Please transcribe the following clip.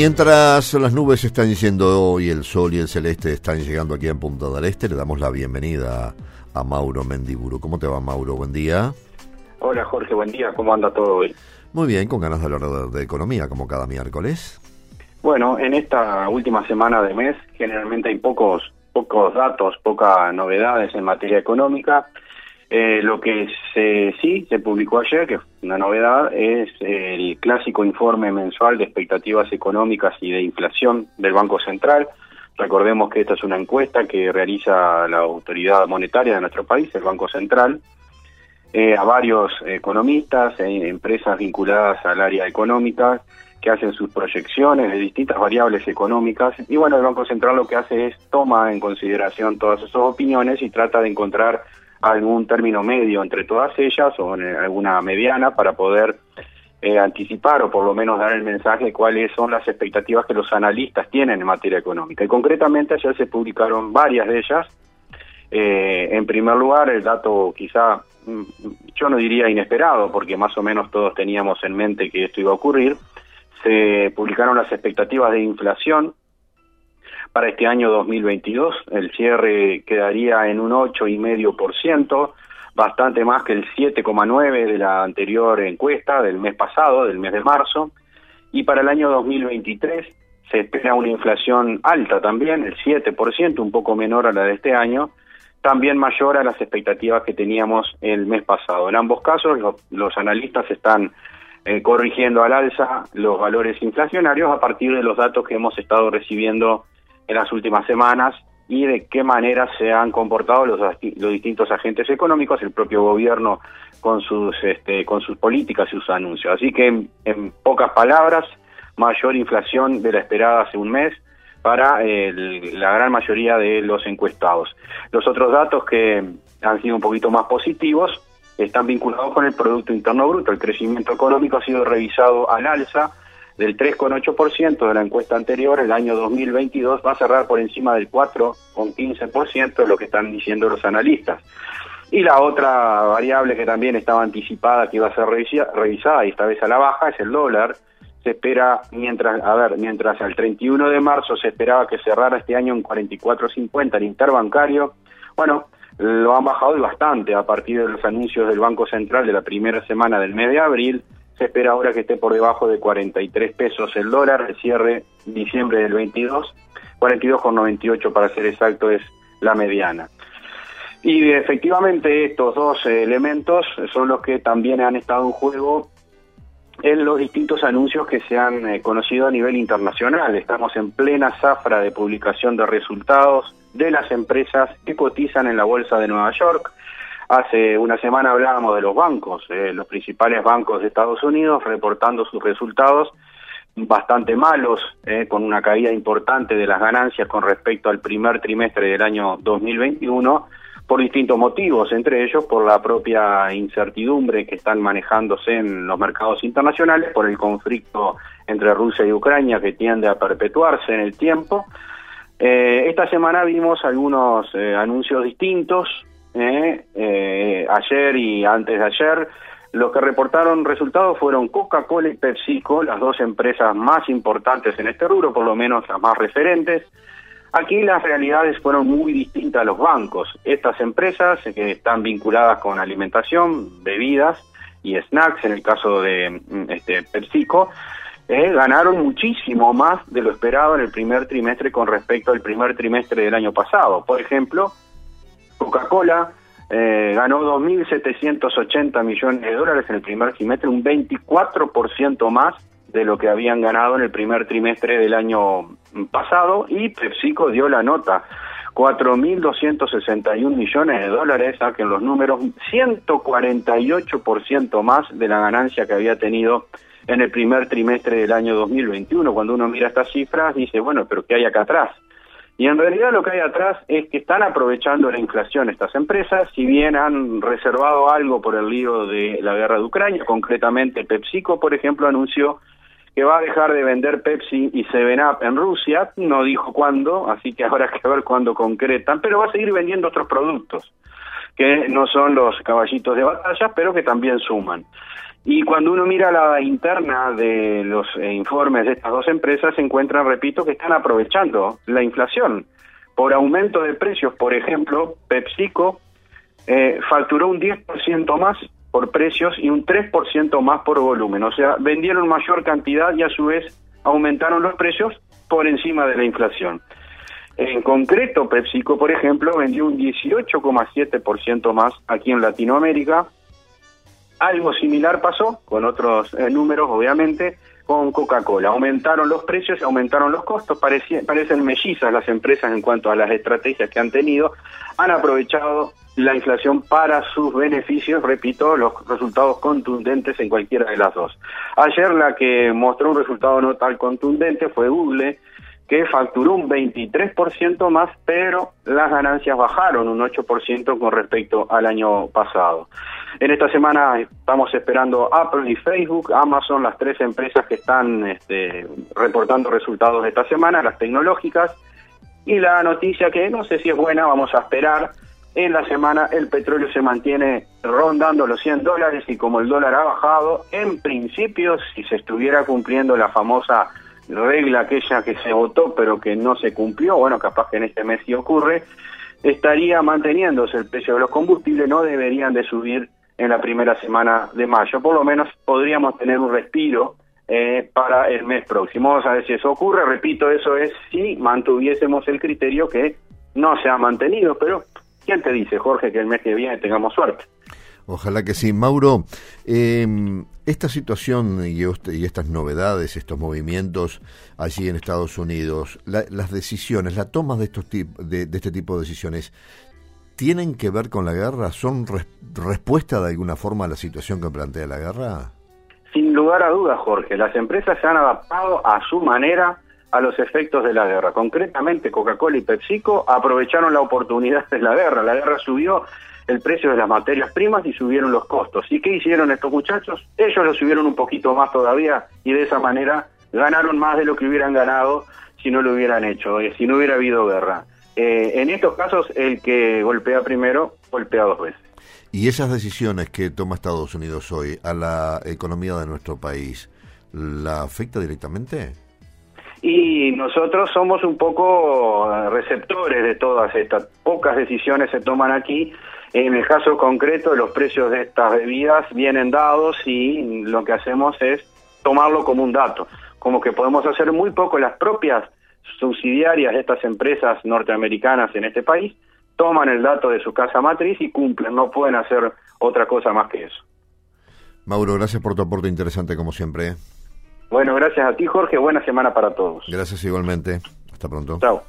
Mientras las nubes están yendo hoy, el sol y el celeste están llegando aquí en Punta del Este, le damos la bienvenida a Mauro Mendiburu. ¿Cómo te va, Mauro? Buen día. Hola, Jorge, buen día. ¿Cómo anda todo hoy? Muy bien, con ganas de hablar de, de economía, como cada miércoles. Bueno, en esta última semana de mes, generalmente hay pocos, pocos datos, pocas novedades en materia económica. Eh, lo que se, sí se publicó ayer, que es una novedad, es el clásico informe mensual de expectativas económicas y de inflación del Banco Central. Recordemos que esta es una encuesta que realiza la autoridad monetaria de nuestro país, el Banco Central, eh, a varios economistas, e empresas vinculadas al área económica, que hacen sus proyecciones de distintas variables económicas. Y bueno, el Banco Central lo que hace es toma en consideración todas esas opiniones y trata de encontrar algún término medio entre todas ellas o en alguna mediana para poder eh, anticipar o por lo menos dar el mensaje de cuáles son las expectativas que los analistas tienen en materia económica. Y concretamente ayer se publicaron varias de ellas. Eh, en primer lugar, el dato quizá, mm, yo no diría inesperado, porque más o menos todos teníamos en mente que esto iba a ocurrir, se publicaron las expectativas de inflación para este año 2022. El cierre quedaría en un 8,5%, bastante más que el 7,9% de la anterior encuesta del mes pasado, del mes de marzo. Y para el año 2023 se espera una inflación alta también, el 7%, un poco menor a la de este año, también mayor a las expectativas que teníamos el mes pasado. En ambos casos, los, analistas están eh, corrigiendo al alza los valores inflacionarios a partir de los datos que hemos estado recibiendo en las últimas semanas y de qué manera se han comportado los, los distintos agentes económicos, el propio gobierno con sus este, con sus políticas y sus anuncios. Así que en, pocas palabras, mayor inflación de la esperada hace un mes para la gran mayoría de los encuestados. Los otros datos que han sido un poquito más positivos están vinculados con el Producto Interno Bruto. El crecimiento económico ha sido revisado al alza del 3,8% de la encuesta anterior, el año 2022 va a cerrar por encima del 4,15% de lo que están diciendo los analistas. Y la otra variable que también estaba anticipada que iba a ser revisada y esta vez a la baja es el dólar. Se espera, mientras, a ver, mientras al 31 de marzo se esperaba que cerrara este año en 44.50 el interbancario, bueno, lo han bajado bastante a partir de los anuncios del Banco Central de la primera semana del mes de abril se espera ahora que esté por debajo de 43 pesos el dólar, el cierre diciembre del 22, 42,98 para ser exacto es la mediana. Y efectivamente estos dos elementos son los que también han estado en juego en los distintos anuncios que se han eh, conocido a nivel internacional. Estamos en plena zafra de publicación de resultados de las empresas que cotizan en la Bolsa de Nueva York. Hace una semana hablábamos de los bancos, eh, los principales bancos de Estados Unidos reportando sus resultados bastante malos, eh, con una caída importante de las ganancias con respecto al primer trimestre del año 2021, por distintos motivos, entre ellos por la propia incertidumbre que están manejándose en los mercados internacionales, por el conflicto entre Rusia y Ucrania que tiende a perpetuarse en el tiempo. Eh, esta semana vimos algunos anuncios distintos, ¿eh? Eh, ayer y antes de ayer. Los que reportaron resultados fueron Coca-Cola y PepsiCo, las dos empresas más importantes en este rubro, por lo menos las más referentes. Aquí las realidades fueron muy distintas a los bancos. Estas empresas que están vinculadas con alimentación, bebidas y snacks, en el caso de mm, este, PepsiCo, eh, ganaron muchísimo más de lo esperado en el primer trimestre con respecto al primer trimestre del año pasado. Por ejemplo, Coca-Cola eh, ganó 2.780 millones de dólares en el primer trimestre, un 24% más de lo que habían ganado en el primer trimestre del año pasado y PepsiCo dio la nota. 4.261 millones de dólares, saquen los números, 148% más de la ganancia que había tenido en el primer trimestre del año 2021. Cuando uno mira estas cifras, dice, bueno, pero ¿qué hay acá atrás? Y en realidad lo que hay atrás es que están aprovechando la inflación estas empresas, si bien han reservado algo por el lío de la guerra de Ucrania, concretamente PepsiCo, por ejemplo, anunció que va a dejar de vender Pepsi y Seven Up en Rusia, no dijo cuándo, así que habrá que ver cuándo concretan, pero va a seguir vendiendo otros productos que no son los caballitos de batalla, pero que también suman. Y cuando uno mira la interna de los eh, informes de estas dos empresas, se encuentran, repito, que están aprovechando la inflación. Por aumento de precios, por ejemplo, PepsiCo eh, facturó un 10% más por precios y un 3% más por volumen. O sea, vendieron mayor cantidad y a su vez aumentaron los precios por encima de la inflación. En concreto, PepsiCo, por ejemplo, vendió un 18,7% más aquí en Latinoamérica. Algo similar pasó con otros eh, números, obviamente, con Coca-Cola. Aumentaron los precios, aumentaron los costos, parecen mellizas las empresas en cuanto a las estrategias que han tenido. Han aprovechado la inflación para sus beneficios, repito, los resultados contundentes en cualquiera de las dos. Ayer la que mostró un resultado no tal contundente fue Google, que facturó un 23% más, pero las ganancias bajaron un 8% con respecto al año pasado. En esta semana estamos esperando Apple y Facebook, Amazon, las tres empresas que están este, reportando resultados esta semana, las tecnológicas. Y la noticia que no sé si es buena, vamos a esperar. En la semana el petróleo se mantiene rondando los 100 dólares y como el dólar ha bajado, en principio, si se estuviera cumpliendo la famosa regla aquella que se votó pero que no se cumplió, bueno, capaz que en este mes sí ocurre, estaría manteniéndose el precio de los combustibles, no deberían de subir en la primera semana de mayo. Por lo menos podríamos tener un respiro eh, para el mes próximo. Vamos a ver si eso ocurre. Repito, eso es si mantuviésemos el criterio que no se ha mantenido, pero ¿quién te dice, Jorge, que el mes que viene tengamos suerte? Ojalá que sí. Mauro, eh, esta situación y, estas novedades, estos movimientos allí en Estados Unidos, las decisiones, la toma de, estos de, de, este tipo de decisiones, ¿tienen que ver con la guerra? ¿Son respuesta de alguna forma a la situación que plantea la guerra? Sin lugar a dudas, Jorge. Las empresas se han adaptado a su manera a los efectos de la guerra. Concretamente, Coca-Cola y PepsiCo aprovecharon la oportunidad de la guerra. La guerra subió el precio de las materias primas y subieron los costos. ¿Y qué hicieron estos muchachos? Ellos lo subieron un poquito más todavía y de esa manera ganaron más de lo que hubieran ganado si no lo hubieran hecho, eh, si no hubiera habido guerra. Eh, en estos casos, el que golpea primero, golpea dos veces. ¿Y esas decisiones que toma Estados Unidos hoy a la economía de nuestro país, la afecta directamente? Y nosotros somos un poco receptores de todas estas. Pocas decisiones se toman aquí en el caso concreto, los precios de estas bebidas vienen dados y lo que hacemos es tomarlo como un dato, como que podemos hacer muy poco las propias subsidiarias de estas empresas norteamericanas en este país, toman el dato de su casa matriz y cumplen, no pueden hacer otra cosa más que eso. Mauro, gracias por tu aporte interesante como siempre. Bueno, gracias a ti Jorge, buena semana para todos. Gracias igualmente. Hasta pronto. Chao.